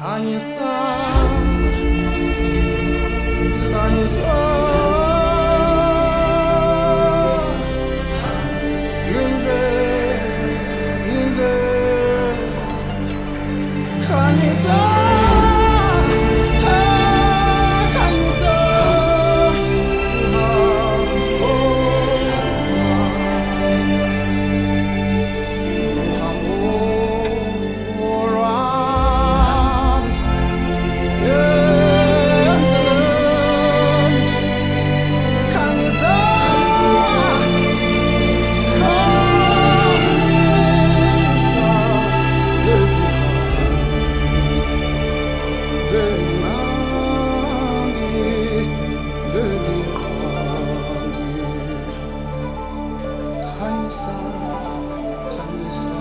khanyisa khanyisa indlela indlela khanyisa Kanisa, Kanisa.